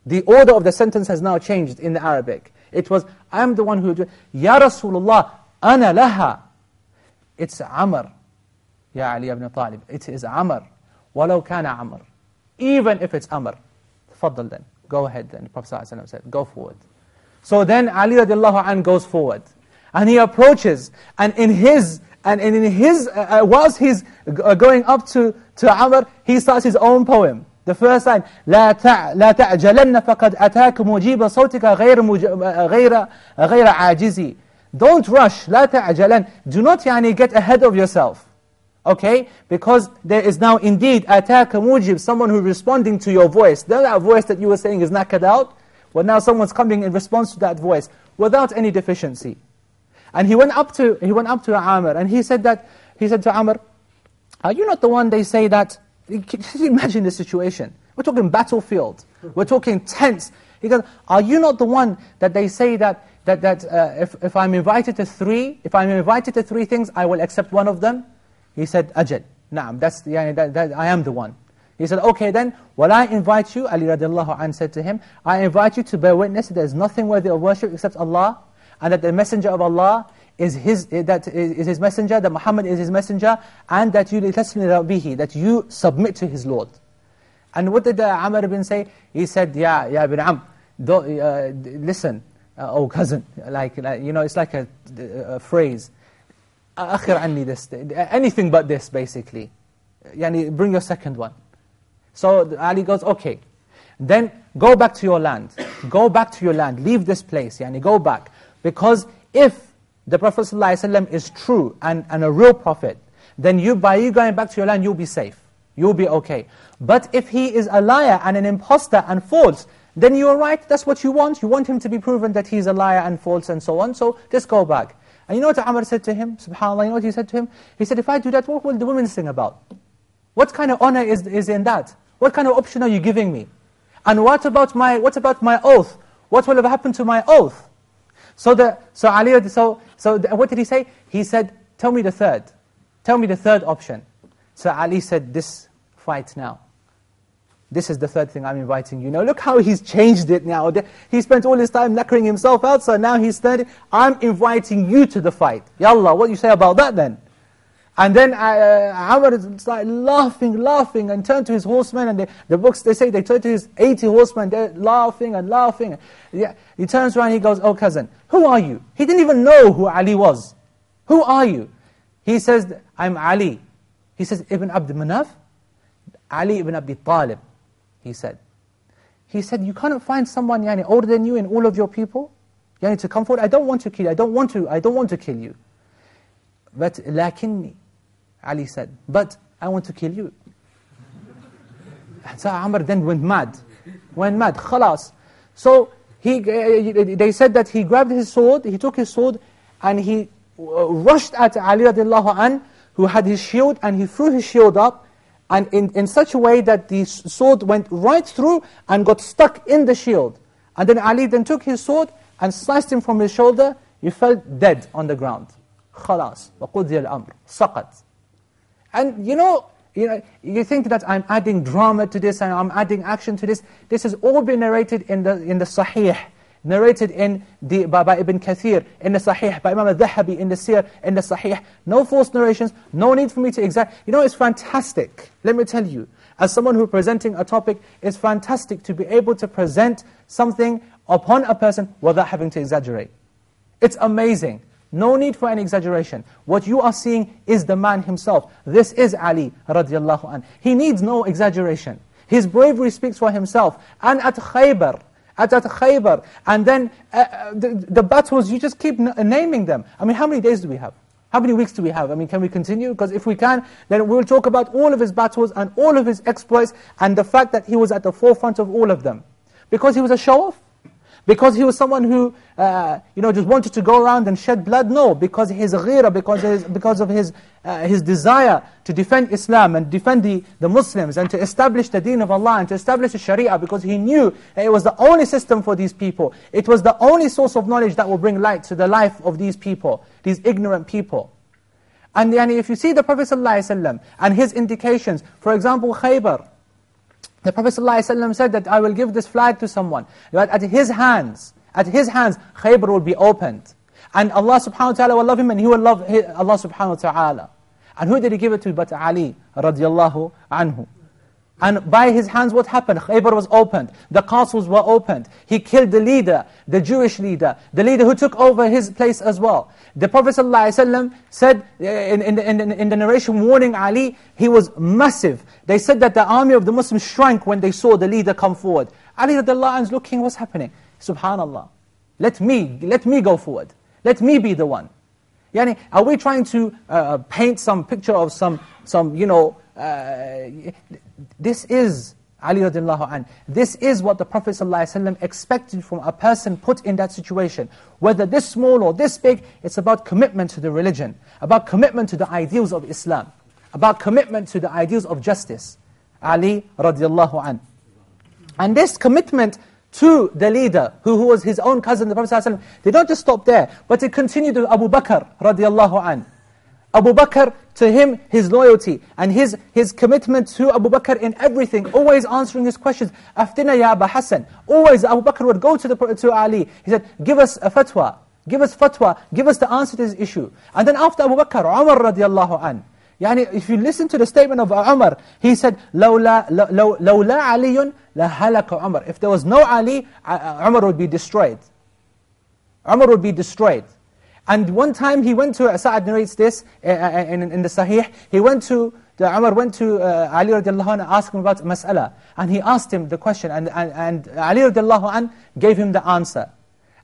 The order of the sentence has now changed in the Arabic. It was, I'm the one who Ya Rasulullah, ana laha. It's Amr. Ya Ali ibn Talib. It is Amr. وَلَوْ كَانَ Amr. Even if it's Amr. Faddal then. Go ahead then. The Prophet ﷺ said, go forward. So then Ali radiallahu anh goes forward. And he approaches. And in his, and in his, uh, uh whilst he's uh, going up to, to Amr, he starts his own poem. The first line, لا تع لا تعجلن فقد أتاك مجيب صوتك غير مج... غير غير عاجزي. Don't rush, لا تعجلن. Do not يعني get ahead of yourself. Okay? Because there is now indeed أتاك مجيب, someone who is responding to your voice. That voice that you were saying is knackered out. Well now someone's coming in response to that voice without any deficiency. And he went up to he went up to Amr and he said that he said to Amr, are you not the one they say that can you imagine the situation? We're talking battlefield. We're talking tents. He goes, are you not the one that they say that, that, that uh, if, if I'm invited to three, if I'm invited to three things, I will accept one of them? He said, Ajal. Naam, that's, yeah, that, that, I am the one. He said, okay then, well I invite you, Ali radiallahu anh said to him, I invite you to bear witness that there is nothing worthy of worship except Allah, and that the messenger of Allah is his, eh, that is his messenger, that Muhammad is his messenger, and that you that you submit to his Lord. And what did uh, Amr ibn say? He said, Ya, ya ibn Am, uh, listen, uh, oh cousin, like, like, you know, it's like a, a phrase. أخر عني this, anything but this basically. Yani, bring your second one. So Ali goes, okay. Then go back to your land. Go back to your land. Leave this place. Yani, go back. Because if the Prophet ﷺ is true and, and a real prophet, then you, by you going back to your land, you'll be safe. You'll be okay. But if he is a liar and an impostor and false, then you are right, that's what you want. You want him to be proven that he's a liar and false and so on, so just go back. And you know what Amr said to him? SubhanAllah, you know what he said to him? He said, if I do that, what will the women sing about? What kind of honor is, is in that? What kind of option are you giving me? And what about my, what about my oath? What will have happened to my oath? So, the, so Ali, so so what did he say? He said, tell me the third. Tell me the third option. So Ali said, this fight now. This is the third thing I'm inviting you. Now look how he's changed it now. He spent all his time knackering himself out, so now he's third. I'm inviting you to the fight. Yallah, what do you say about that then? And then uh, Amr started laughing, laughing, and turned to his horsemen, and they, the books, they say they turned to his 80 horsemen, they're laughing and laughing. Yeah, he turns around, and he goes, oh cousin, who are you? He didn't even know who Ali was. Who are you? He says, I'm Ali. He says, Ibn Abd Manaf? Ali ibn Abi Talib, he said. He said, you cannot find someone yani, older than you in all of your people yani, to come forward. I don't want to kill you. I don't want to, I don't want to kill you. But, lakinni, Ali said, but I want to kill you. so Amr then went mad. Went mad, khalas. So he, uh, they said that he grabbed his sword, he took his sword, and he uh, rushed at Ali radiallahu an, who had his shield, and he threw his shield up, and in, in such a way that the sword went right through and got stuck in the shield. And then Ali then took his sword and sliced him from his shoulder, he fell dead on the ground. خلاص وقضي الأمر سقط and you know, you know, you think that I'm adding drama to this and I'm adding action to this. This has all been narrated in the, in the Sahih, narrated in the, by, by Ibn Kathir, in the Sahih, by Imam al-Dhahabi, in the Sir, in the Sahih. No false narrations, no need for me to exact. You know, it's fantastic. Let me tell you, as someone who presenting a topic, it's fantastic to be able to present something upon a person without having to exaggerate. It's amazing. No need for any exaggeration. What you are seeing is the man himself. This is Ali radiallahu anh. He needs no exaggeration. His bravery speaks for himself. And at Khaybar, at, Khaybar, and then uh, uh the, the, battles, you just keep naming them. I mean, how many days do we have? How many weeks do we have? I mean, can we continue? Because if we can, then we'll talk about all of his battles and all of his exploits and the fact that he was at the forefront of all of them. Because he was a show-off? Because he was someone who, uh, you know, just wanted to go around and shed blood? No, because his ghira, because, his, because of his, uh, his desire to defend Islam and defend the, the Muslims and to establish the deen of Allah and to establish the Sharia because he knew it was the only system for these people. It was the only source of knowledge that will bring light to the life of these people, these ignorant people. And yani, if you see the Prophet ﷺ and his indications, for example, Khaybar, the Prophet ﷺ said that I will give this flag to someone. But at his hands, at his hands, Khaybar will be opened. And Allah subhanahu wa ta'ala will love him and he will love Allah subhanahu wa ta'ala. And who did he give it to but Ali radiallahu anhu. And by his hands what happened? Khaybar was opened, the castles were opened. He killed the leader, the Jewish leader, the leader who took over his place as well. The Prophet ﷺ said eh, in, in, in, in the narration warning Ali, he was massive. They said that the army of the Muslims shrank when they saw the leader come forward. Ali is looking, what's happening? Subhanallah. Let me, let me go forward. Let me be the one. Yani, are we trying to uh, paint some picture of some, some you know, Uh, this is Ali radiallahu anh. This is what the Prophet ﷺ expected from a person put in that situation. Whether this small or this big, it's about commitment to the religion, about commitment to the ideals of Islam, about commitment to the ideals of justice. Ali radiallahu anh. And this commitment to the leader, who, who was his own cousin, the Prophet ﷺ, they don't just stop there, but it continued with Abu Bakr radiallahu anh. Abu Bakr, to him, his loyalty and his, his commitment to Abu Bakr in everything, always answering his questions. Aftina ya Abu Hassan. Always Abu Bakr would go to, the, to Ali. He said, give us a fatwa. Give us fatwa. Give us the answer to this issue. And then after Abu Bakr, Umar radiallahu an. Yani, if you listen to the statement of Umar, he said, لَوْلَا, لَوْ, لَوْلَا عَلِيٌّ لَهَلَكَ Umar. If there was no Ali, Umar would be destroyed. Umar would be destroyed. And one time he went to, Sa'ad narrates this uh, uh, in, in the Sahih, he went to, the Umar went to uh, Ali radiallahu anhu and asked him about mas'ala. And he asked him the question, and, and, and Ali radiallahu anhu gave him the answer.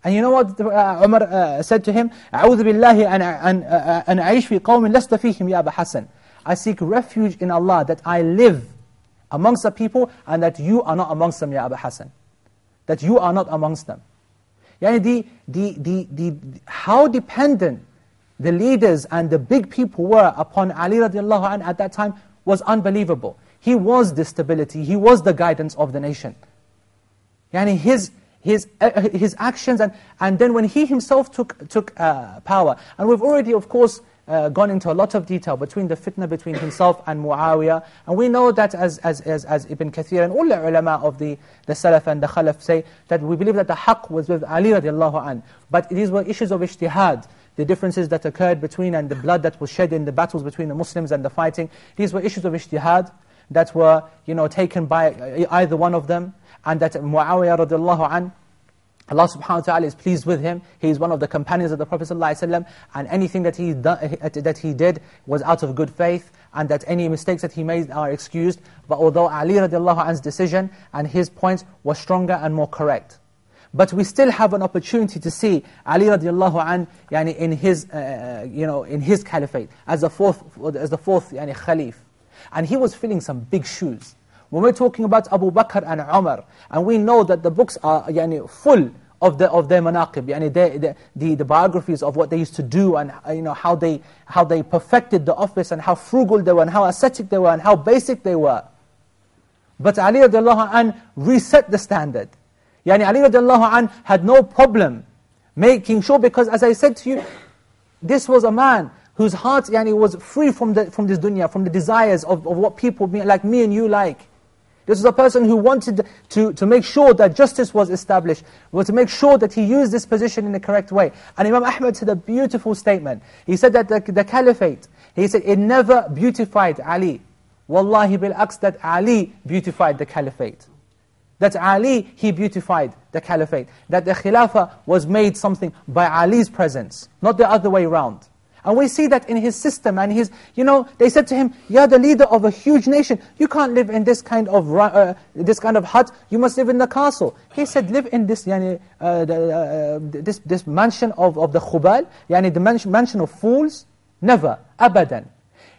And you know what uh, Umar uh, said to him? أعوذ بالله أن, أن أعيش في قوم لست فيهم يا أبا حسن. I seek refuge in Allah that I live amongst the people and that you are not amongst them, Ya Abu Hassan. That you are not amongst them. Yani the, the, the, the, how dependent the leaders and the big people were upon Ali radiallahu anh at that time was unbelievable. He was the stability, he was the guidance of the nation. Yani his, his, uh, his actions, and, and then when he himself took, took uh, power, and we've already, of course, uh, gone into a lot of detail between the fitna between himself and Muawiyah. And we know that as, as, as, as Ibn Kathir and all the ulama of the, the Salaf and the Khalaf say, that we believe that the haqq was with Ali radiallahu an. But these were issues of ijtihad. The differences that occurred between and the blood that was shed in the battles between the Muslims and the fighting. These were issues of ijtihad that were you know, taken by either one of them. And that Muawiyah radiallahu an Allah subhanahu wa ta'ala is pleased with him. He is one of the companions of the Prophet ﷺ, and anything that he, that he did was out of good faith, and that any mistakes that he made are excused. But although Ali radiallahu anhu's decision and his points were stronger and more correct. But we still have an opportunity to see Ali radiallahu anh yani in his, uh, you know, in his caliphate, as the fourth, as the fourth yani, khalif. And he was filling some big shoes. When we're talking about Abu Bakr and Umar, and we know that the books are yani, full of, the, of their manaqib, yani the, the, the biographies of what they used to do and you know, how, they, how they perfected the office and how frugal they were and how ascetic they were and how basic they were. But Ali radiallahu anh reset the standard. Yani Ali radiallahu anh had no problem making sure, because as I said to you, this was a man whose heart yani, was free from, the, from this dunya, from the desires of, of what people like me and you like. This was a person who wanted to, to make sure that justice was established, was to make sure that he used this position in the correct way. And Imam Ahmad said a beautiful statement. He said that the, the caliphate, he said it never beautified Ali. Wallahi bil-aqs that Ali beautified the caliphate. That Ali, he beautified the caliphate. That the khilafah was made something by Ali's presence, not the other way around. And we see that in his system and his, you know, they said to him, you're the leader of a huge nation. You can't live in this kind of uh, this kind of hut. You must live in the castle. He said, live in this, yani, uh, the, uh, this, this mansion of, of the khubal, yani the mansion, of fools. Never, abadan.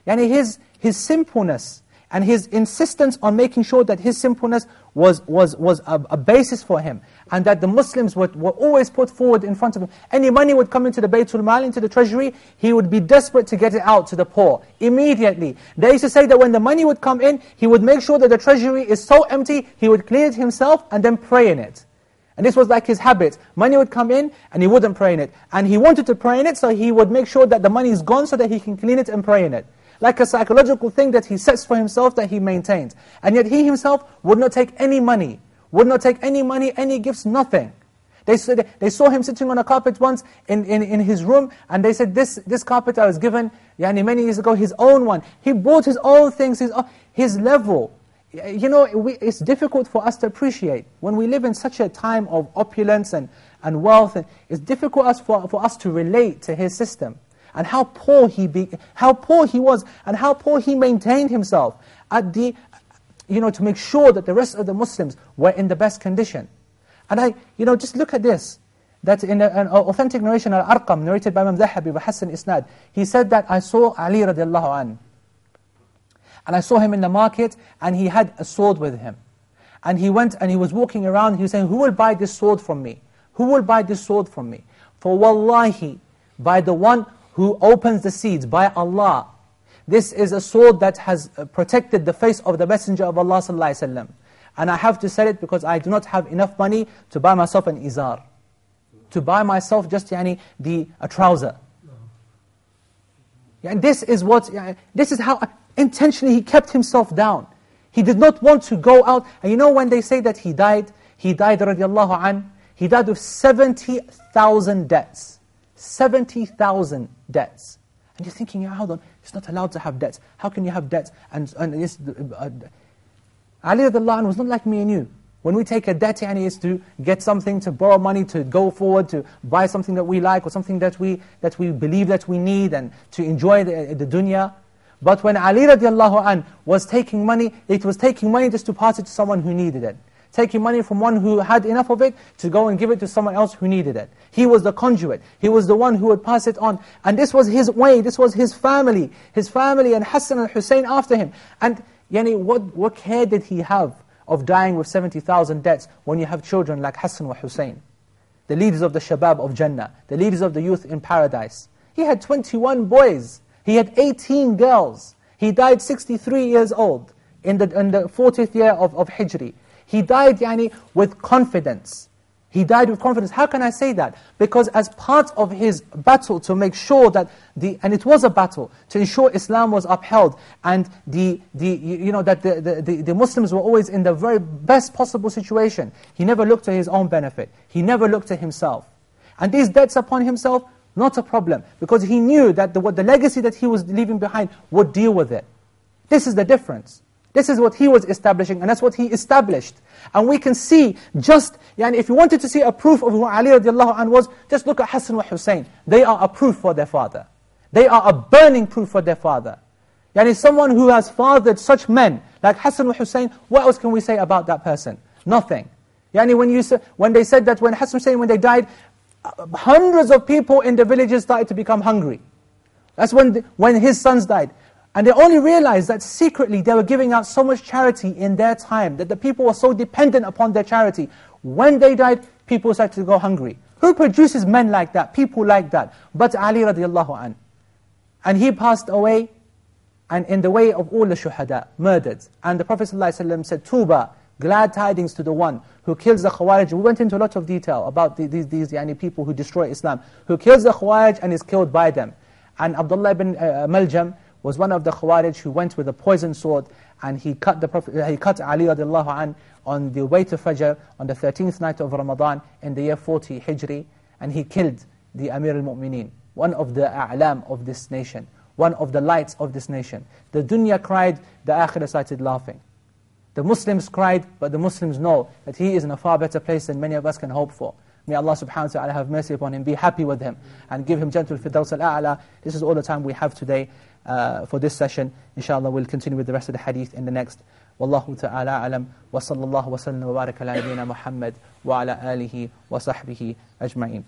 Yani his, his simpleness and his insistence on making sure that his simpleness was, was, was a, a basis for him and that the Muslims would, were always put forward in front of him. Any money would come into the Baytul Mal, into the treasury, he would be desperate to get it out to the poor, immediately. They used to say that when the money would come in, he would make sure that the treasury is so empty, he would clear it himself and then pray in it. And this was like his habit. Money would come in and he wouldn't pray in it. And he wanted to pray in it, so he would make sure that the money is gone so that he can clean it and pray in it. Like a psychological thing that he sets for himself that he maintains. And yet he himself would not take any money would not take any money, any gifts, nothing. They, said, they saw him sitting on a carpet once in, in, in his room, and they said, this, this carpet I was given yani many years ago, his own one. He bought his own things, his, his level. You know, we, it's difficult for us to appreciate. When we live in such a time of opulence and, and wealth, it's difficult for, for us to relate to his system. And how poor he be, how poor he was, and how poor he maintained himself at the, you know, to make sure that the rest of the Muslims were in the best condition. And I, you know, just look at this. That in a, an authentic narration, Al-Arqam, narrated by Imam Zahabi, by Hassan Isnad, he said that I saw Ali radiallahu an. And I saw him in the market, and he had a sword with him. And he went and he was walking around, he was saying, who will buy this sword from me? Who will buy this sword from me? For wallahi, by the one who opens the seeds, by Allah, this is a sword that has uh, protected the face of the Messenger of Allah sallallahu And I have to sell it because I do not have enough money to buy myself an izar. To buy myself just yani, the, a trouser. And this is what, this is how intentionally he kept himself down. He did not want to go out. And you know when they say that he died, he died radiallahu an, he died with 70,000 debts. 70,000 debts. And you're thinking, hold on, he's not allowed to have debts. How can you have debts? And, and this, uh, Ali radiallahu was not like me and you. When we take a debt, yani, is to get something, to borrow money, to go forward, to buy something that we like, or something that we, that we believe that we need, and to enjoy the, the dunya. But when Ali radiallahu an was taking money, it was taking money just to pass it to someone who needed it taking money from one who had enough of it to go and give it to someone else who needed it. He was the conduit. He was the one who would pass it on. And this was his way, this was his family. His family and Hassan and Hussein after him. And yani, what, what care did he have of dying with 70,000 debts when you have children like Hassan and Hussein? The leaders of the Shabab of Jannah, the leaders of the youth in paradise. He had 21 boys. He had 18 girls. He died 63 years old in the, in the 40th year of, of Hijri. He died yani, with confidence. He died with confidence. How can I say that? Because as part of his battle to make sure that, the, and it was a battle, to ensure Islam was upheld, and the, the, you know, that the, the, the Muslims were always in the very best possible situation. He never looked to his own benefit. He never looked to himself. And these debts upon himself, not a problem. Because he knew that the, what the legacy that he was leaving behind would deal with it. This is the difference. This is what he was establishing, and that's what he established. And we can see just, yani if you wanted to see a proof of who Ali radiallahu anh was, just look at Hassan and Hussein. They are a proof for their father. They are a burning proof for their father. Yani someone who has fathered such men, like Hassan and Hussein, what else can we say about that person? Nothing. Yani when, you, when they said that when Hassan and Hussein, when they died, hundreds of people in the villages started to become hungry. That's when, when his sons died. And they only realized that secretly they were giving out so much charity in their time, that the people were so dependent upon their charity. When they died, people started to go hungry. Who produces men like that, people like that? But Ali radiallahu an. And he passed away, and in the way of all the shuhada, murdered. And the Prophet ﷺ said, Tuba, glad tidings to the one who kills the Khawarij. We went into a lot of detail about these, these yani, people who destroy Islam, who kills the Khawarij and is killed by them. And Abdullah ibn uh, Muljam, was one of the Khawarij who went with a poison sword and he cut, the Prophet, he cut Ali radiallahu an on the way to Fajr on the 13th night of Ramadan in the year 40 Hijri and he killed the Amir al-Mu'mineen, one of the a'lam of this nation, one of the lights of this nation. The dunya cried, the akhirah started laughing. The Muslims cried, but the Muslims know that he is in a far better place than many of us can hope for. May Allah subhanahu wa ta'ala have mercy upon him, be happy with him, and give him jannatul firdaus al-a'la. This is all the time we have today uh, for this session. Inshallah, we'll continue with the rest of the hadith in the next. Wallahu ta'ala alam wa sallallahu wa sallam wa baraka ala nabiyyina Muhammad wa ala alihi wa sahbihi ajma'in.